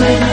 Saya